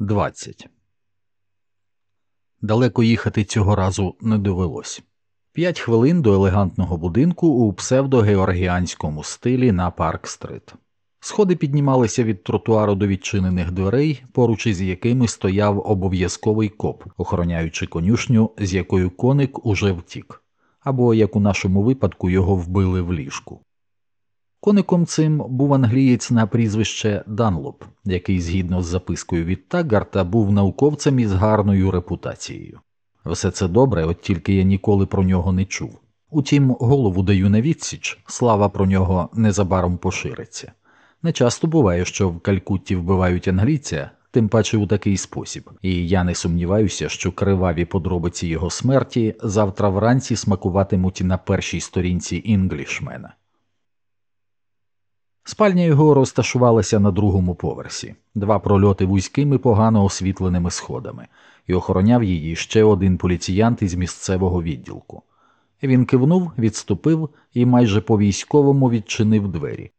20. Далеко їхати цього разу не довелось. П'ять хвилин до елегантного будинку у псевдогеоргіанському стилі на Парк-стрит. Сходи піднімалися від тротуару до відчинених дверей, поруч із якими стояв обов'язковий коп, охороняючи конюшню, з якою коник уже втік, або як у нашому випадку його вбили в ліжку. Коником цим був англієць на прізвище Данлоп, який, згідно з запискою від Таггарта, був науковцем із гарною репутацією. Все це добре, от тільки я ніколи про нього не чув. Утім, голову даю на відсіч, слава про нього незабаром пошириться. Не часто буває, що в Калькутті вбивають англійця, тим паче у такий спосіб, і я не сумніваюся, що криваві подробиці його смерті завтра вранці смакуватимуть на першій сторінці інглішмена. Спальня його розташувалася на другому поверсі, два прольоти вузькими погано освітленими сходами, і охороняв її ще один поліціянт із місцевого відділку. Він кивнув, відступив і майже по військовому відчинив двері.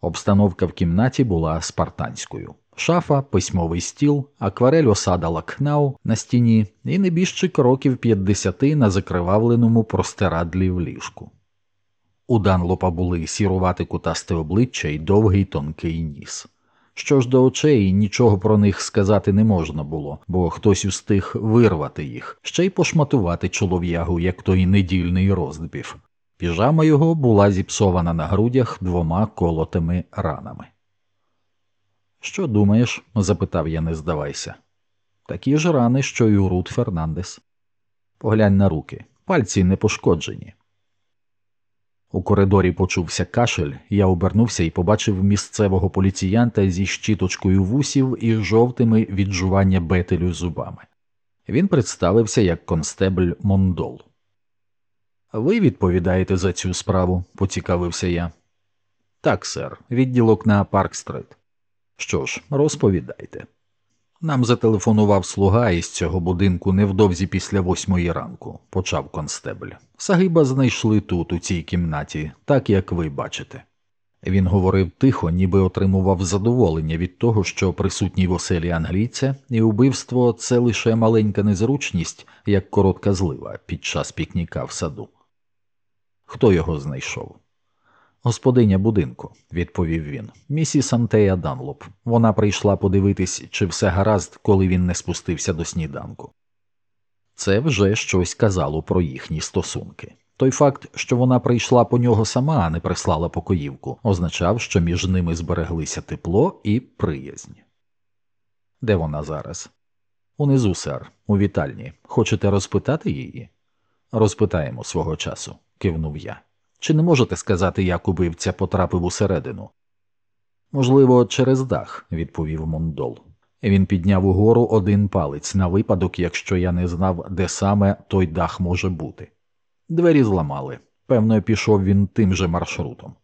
Обстановка в кімнаті була спартанською шафа, письмовий стіл, акварель осада лакнау на стіні і небіжчик років 50 на закривавленому простирадлі в ліжку. У Данлопа були сірувати кутасте обличчя і довгий тонкий ніс. Що ж до очей, нічого про них сказати не можна було, бо хтось устиг вирвати їх, ще й пошматувати чолов'ягу, як той недільний роздбів. Піжама його була зіпсована на грудях двома колотими ранами. Що думаєш? запитав я, не здавайся. Такі ж рани, що й у Рут Фернандес. Поглянь на руки, пальці не пошкоджені. У коридорі почувся кашель, я обернувся і побачив місцевого поліціянта зі щіточкою вусів і жовтими від жування бетелю зубами. Він представився як констебль Мондол. Ви відповідаєте за цю справу, поцікавився я. Так, сер, відділок на Парк-стрит. Що ж, розповідайте. Нам зателефонував слуга із цього будинку невдовзі після восьмої ранку, почав констебль. Сагиба знайшли тут, у цій кімнаті, так як ви бачите. Він говорив тихо, ніби отримував задоволення від того, що присутній в оселі англійця, і убивство це лише маленька незручність, як коротка злива під час пікніка в саду. Хто його знайшов? Господиня будинку, відповів він, місіс Антея Данлоп. Вона прийшла подивитись, чи все гаразд, коли він не спустився до сніданку. Це вже щось казало про їхні стосунки. Той факт, що вона прийшла по нього сама, а не прислала покоївку, означав, що між ними збереглися тепло і приязнь. Де вона зараз? Унизу, сер, у вітальні. Хочете розпитати її? Розпитаємо свого часу, кивнув я. Чи не можете сказати, як убивця потрапив усередину? Можливо, через дах, відповів Мондол. Він підняв угору один палець на випадок, якщо я не знав, де саме той дах може бути. Двері зламали. Певно, пішов він тим же маршрутом.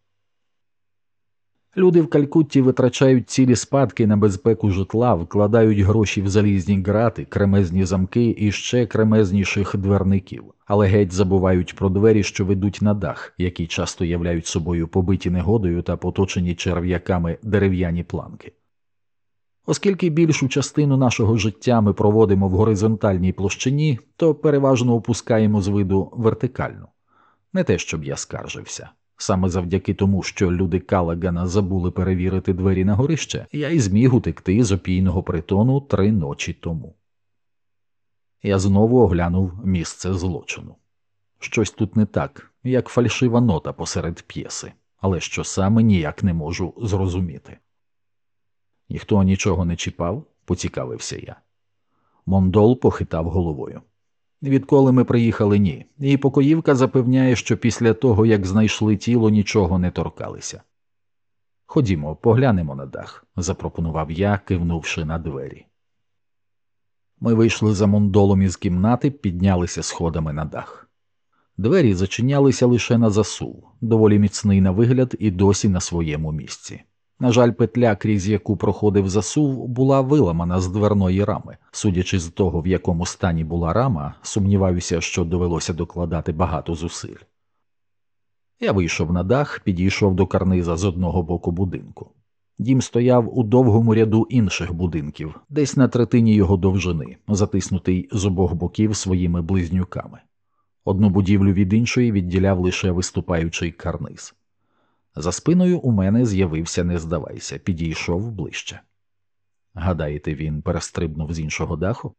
Люди в Калькутті витрачають цілі спадки на безпеку житла, вкладають гроші в залізні грати, кремезні замки і ще кремезніших дверників, але геть забувають про двері, що ведуть на дах, які часто являють собою побиті негодою та поточені черв'яками дерев'яні планки. Оскільки більшу частину нашого життя ми проводимо в горизонтальній площині, то переважно опускаємо з виду вертикальну. Не те, щоб я скаржився. Саме завдяки тому, що люди Калагана забули перевірити двері на горище, я й зміг утекти з опійного притону три ночі тому. Я знову оглянув місце злочину. Щось тут не так, як фальшива нота посеред п'єси, але що саме ніяк не можу зрозуміти. Ніхто нічого не чіпав, поцікавився я. Мондол похитав головою. Відколи ми приїхали, ні, і покоївка запевняє, що після того, як знайшли тіло, нічого не торкалися. Ходімо, поглянемо на дах, запропонував я, кивнувши на двері. Ми вийшли за мондолом із кімнати, піднялися сходами на дах. Двері зачинялися лише на засув, доволі міцний на вигляд і досі на своєму місці. На жаль, петля, крізь яку проходив засув, була виламана з дверної рами. Судячи з того, в якому стані була рама, сумніваюся, що довелося докладати багато зусиль. Я вийшов на дах, підійшов до карниза з одного боку будинку. Дім стояв у довгому ряду інших будинків, десь на третині його довжини, затиснутий з обох боків своїми близнюками. Одну будівлю від іншої відділяв лише виступаючий карниз. За спиною у мене з'явився, не здавайся, підійшов ближче. Гадаєте, він перестрибнув з іншого даху?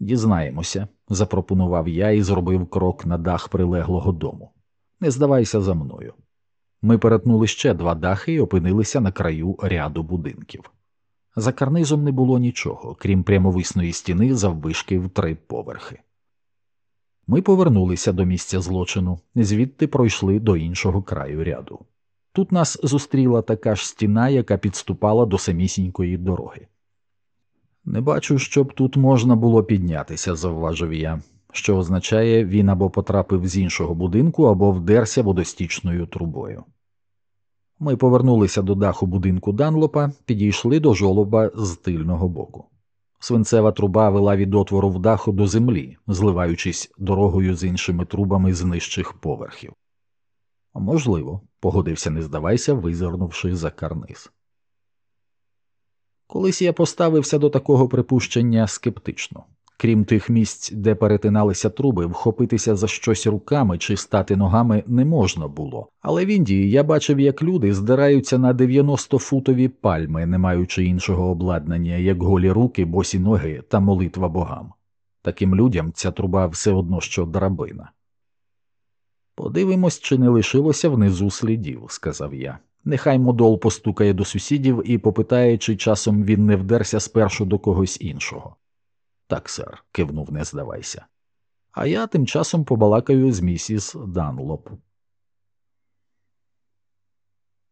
Дізнаємося, запропонував я і зробив крок на дах прилеглого дому. Не здавайся за мною. Ми перетнули ще два дахи і опинилися на краю ряду будинків. За карнизом не було нічого, крім прямовисної стіни заввишки в три поверхи. Ми повернулися до місця злочину, звідти пройшли до іншого краю ряду. Тут нас зустріла така ж стіна, яка підступала до самісінької дороги. Не бачу, щоб тут можна було піднятися, завважив я, що означає, він або потрапив з іншого будинку, або вдерся водостічною трубою. Ми повернулися до даху будинку Данлопа, підійшли до жолоба з тильного боку. Свинцева труба вела від отвору в даху до землі, зливаючись дорогою з іншими трубами з нижчих поверхів. Можливо, погодився, не здавайся, визирнувши за карниз. Колись я поставився до такого припущення скептично. Крім тих місць, де перетиналися труби, вхопитися за щось руками чи стати ногами не можна було. Але в Індії я бачив, як люди здираються на 90-футові пальми, не маючи іншого обладнання, як голі руки, босі ноги та молитва богам. Таким людям ця труба все одно що драбина. Подивимось, чи не лишилося внизу слідів, сказав я. Нехай модол постукає до сусідів і попитає, чи часом він не вдерся спершу до когось іншого. Так, сер, кивнув, не здавайся. А я тим часом побалакаю з місіс Данлоп.